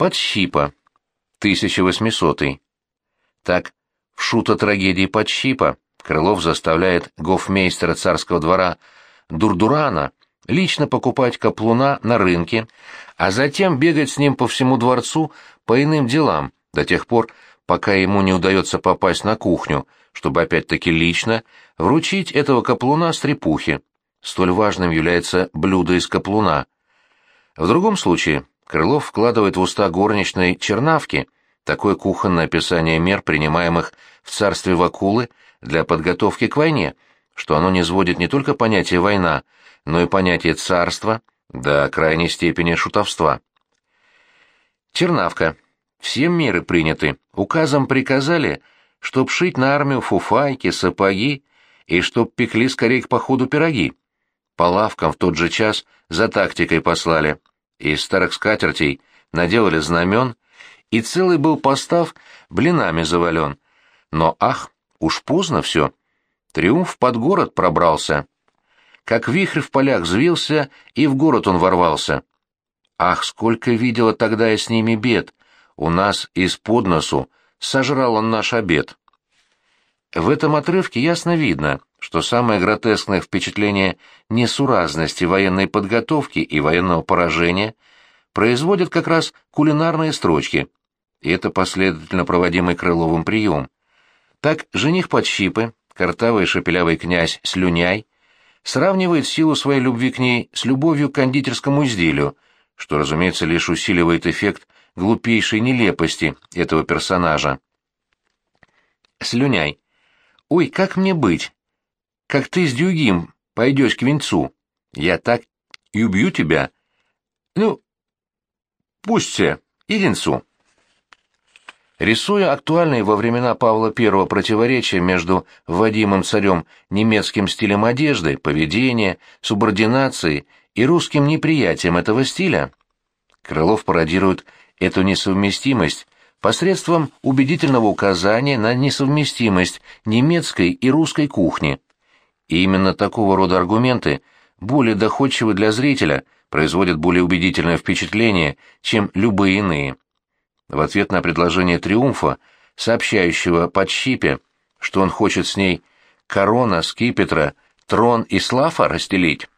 Подщипа. 1800. Так, в шута трагедии Подщипа Крылов заставляет гофмейстера царского двора Дурдурана лично покупать каплуна на рынке, а затем бегать с ним по всему дворцу по иным делам, до тех пор, пока ему не удается попасть на кухню, чтобы опять-таки лично вручить этого каплуна стрепухе. Столь важным является блюдо из каплуна. В другом случае Крылов вкладывает в уста горничной чернавки такое кухонное описание мер, принимаемых в царстве Вакулы для подготовки к войне, что оно не сводит не только понятие «война», но и понятие «царство» до крайней степени шутовства. Чернавка. Всем меры приняты. Указом приказали, чтоб шить на армию фуфайки, сапоги и чтоб пекли скорее к походу пироги. По лавкам в тот же час за тактикой послали. Из старых скатертей наделали знамен, и целый был постав блинами завален. Но ах, уж поздно все. Триумф под город пробрался. Как вихрь в полях взвился, и в город он ворвался. Ах, сколько видела тогда я с ними бед! У нас из-под носу сожрал он наш обед. В этом отрывке ясно видно, что самое гротескное впечатление несуразности военной подготовки и военного поражения производят как раз кулинарные строчки, и это последовательно проводимый Крыловым прием. Так жених Подщипы, картавый шепелявый князь Слюняй, сравнивает силу своей любви к ней с любовью к кондитерскому изделию, что, разумеется, лишь усиливает эффект глупейшей нелепости этого персонажа. Слюняй. «Ой, как мне быть? Как ты с Дюгим пойдешь к венцу? Я так и убью тебя. Ну, пусть все, единцу». Рисуя актуальные во времена Павла I противоречия между вводимым царем немецким стилем одежды, поведения, субординацией и русским неприятием этого стиля, Крылов пародирует эту несовместимость посредством убедительного указания на несовместимость немецкой и русской кухни. И именно такого рода аргументы, более доходчивы для зрителя, производят более убедительное впечатление, чем любые иные. В ответ на предложение Триумфа, сообщающего под щипе, что он хочет с ней корона, скипетра, трон и слава расстелить,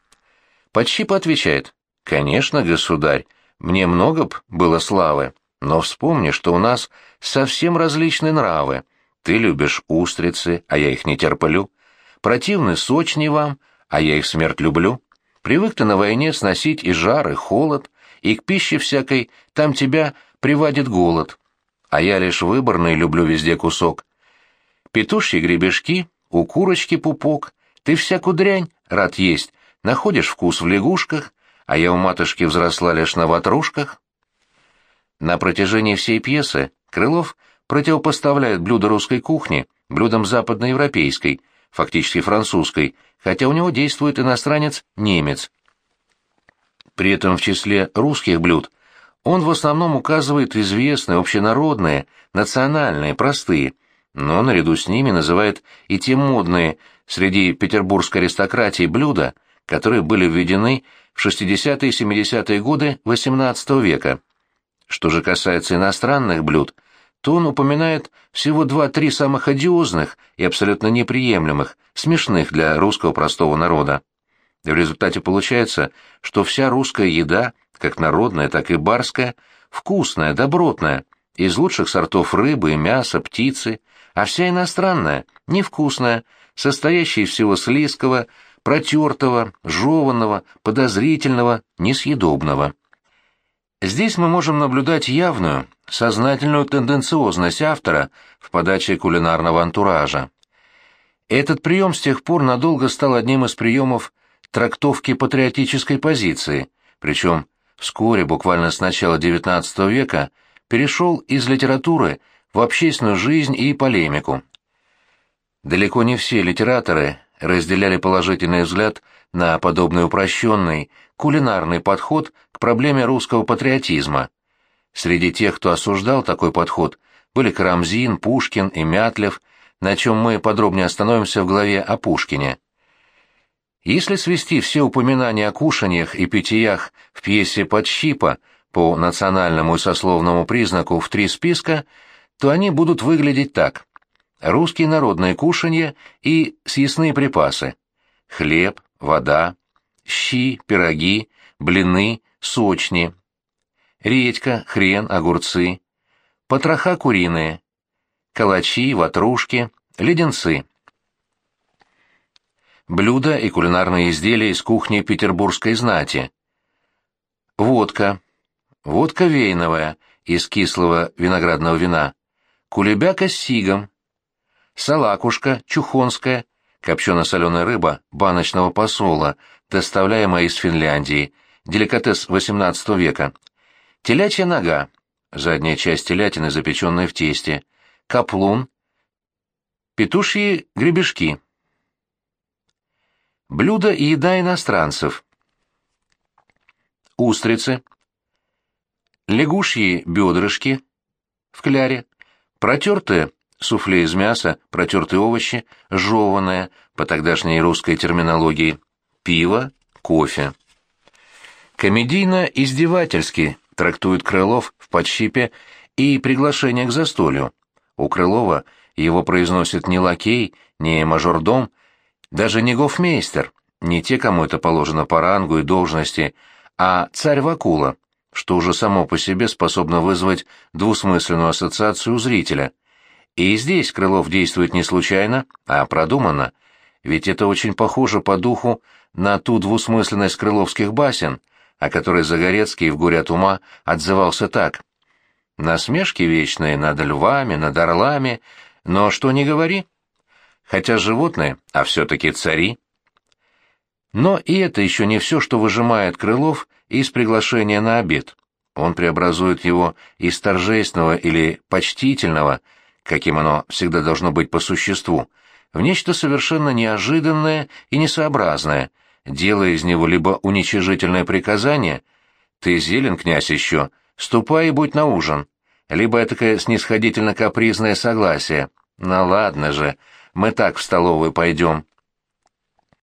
Подщип отвечает, «Конечно, государь, мне много б было славы, но вспомни, что у нас совсем различные нравы. Ты любишь устрицы, а я их не терплю. Противны сочни вам, а я их смерть люблю. Привык ты на войне сносить и жар, и холод, и к пище всякой там тебя приводит голод. А я лишь выборный люблю везде кусок. Петушьи гребешки, у курочки пупок, ты всякую дрянь рад есть, находишь вкус в лягушках, а я у матушки взросла лишь на ватрушках. На протяжении всей пьесы Крылов противопоставляет блюда русской кухни блюдам западноевропейской, фактически французской, хотя у него действует иностранец-немец. При этом в числе русских блюд он в основном указывает известные, общенародные, национальные, простые, но наряду с ними называет и те модные среди петербургской аристократии блюда, которые были введены в 60-е и 70-е годы XVIII века. Что же касается иностранных блюд, то он упоминает всего два-три самых одиозных и абсолютно неприемлемых, смешных для русского простого народа. В результате получается, что вся русская еда, как народная, так и барская, вкусная, добротная, из лучших сортов рыбы, мяса, птицы, а вся иностранная, невкусная, состоящая из всего слизкого, протертого, жеванного, подозрительного, несъедобного. Здесь мы можем наблюдать явную, сознательную тенденциозность автора в подаче кулинарного антуража. Этот прием с тех пор надолго стал одним из приемов трактовки патриотической позиции, причем вскоре, буквально с начала XIX века, перешел из литературы в общественную жизнь и полемику. Далеко не все литераторы разделяли положительный взгляд на подобный упрощенный, кулинарный подход к проблеме русского патриотизма. Среди тех, кто осуждал такой подход, были Карамзин, Пушкин и Мятлев, на чем мы подробнее остановимся в главе о Пушкине. Если свести все упоминания о кушаньях и питьях в пьесе «Подщипа» по национальному и сословному признаку в три списка, то они будут выглядеть так. Русские народные кушанья и съестные припасы. Хлеб, вода, щи, пироги, блины, сочни. Редька, хрен, огурцы. Потроха куриные. Калачи, ватрушки, леденцы. Блюда и кулинарные изделия из кухни петербургской знати. Водка. Водка вейновая из кислого виноградного вина. Кулебяка с сигом. Салакушка, чухонская, копчено-соленая рыба баночного посола, доставляемая из Финляндии, деликатес XVIII века. Телячья нога, задняя часть телятины, запеченная в тесте. Каплун. Петушьи гребешки. Блюда и еда иностранцев. Устрицы. Лягушьи бедрышки в кляре. Протертые суфле из мяса, протертые овощи, жеванное, по тогдашней русской терминологии, пиво, кофе. Комедийно-издевательски трактует Крылов в подщипе и приглашение к застолью. У Крылова его произносит не лакей, не мажордом, даже не гофмейстер, не те, кому это положено по рангу и должности, а царь Вакула, что уже само по себе способно вызвать двусмысленную ассоциацию у зрителя. И здесь Крылов действует не случайно, а продуманно, ведь это очень похоже по духу на ту двусмысленность крыловских басен, о которой Загорецкий в «Горе от ума» отзывался так. «Насмешки вечные над львами, над орлами, но что не говори, хотя животные, а все-таки цари. Но и это еще не все, что выжимает Крылов из приглашения на обед. Он преобразует его из торжественного или почтительного, каким оно всегда должно быть по существу, в нечто совершенно неожиданное и несообразное, делая из него либо уничижительное приказание «ты зелен, князь, еще, ступай и будь на ужин», либо этакое снисходительно-капризное согласие «ну ладно же, мы так в столовую пойдем.